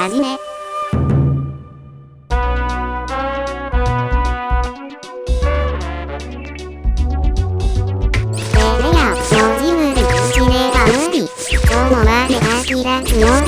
はじめ。テレや、文字無理、口では無理。今日まで書き出す文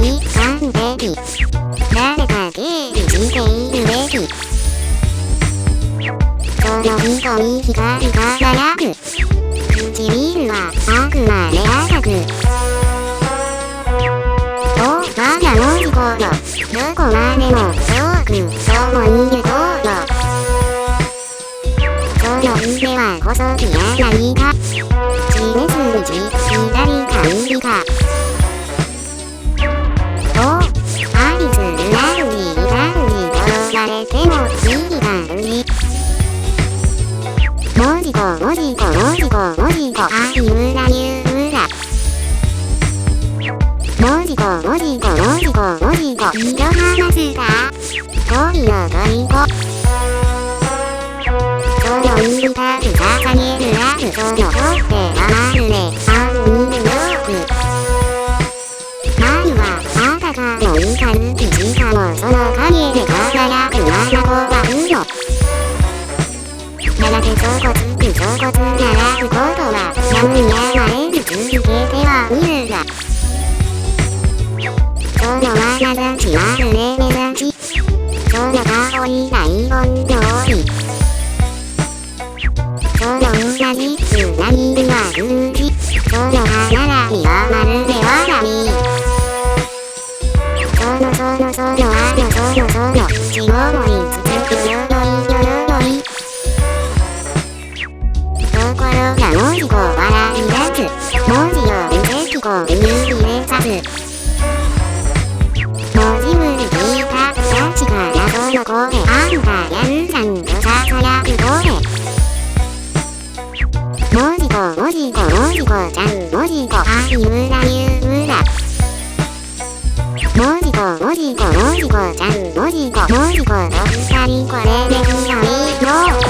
宝石完璧。誰？か警備しているべき。その瞳に光り輝く。唇はあくまで赤く。お、我が文字コード。どこまでも遠く共に行こうよ。その腕は細き柳か。地メスに左に転ばれてもいいがに。文字子文字子文字子文字子あいうらゆうら。文字子文字子文字子文字子色話すか恋の虜。その耳たぶ掲げるラブその取ってはまるねあんによく。眉はあたかもいかぬきやがてそこつくそこつならぶことはやむやまれず続けては見るが。その眼差しは胸目立ち。その顔以外本通り。その裏実つなぎるは偶字。その歯並びはまるでわらび。そのそのそのあのそのその血をもいつどこあんたやんさんとさそ早くこれもじこもじこもじこちゃん。もじこあいうらゆうら。もじこもじこもじこちゃん。もじこもじこどっさりこれでひよいよ。